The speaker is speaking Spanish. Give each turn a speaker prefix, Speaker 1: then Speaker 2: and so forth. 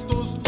Speaker 1: estos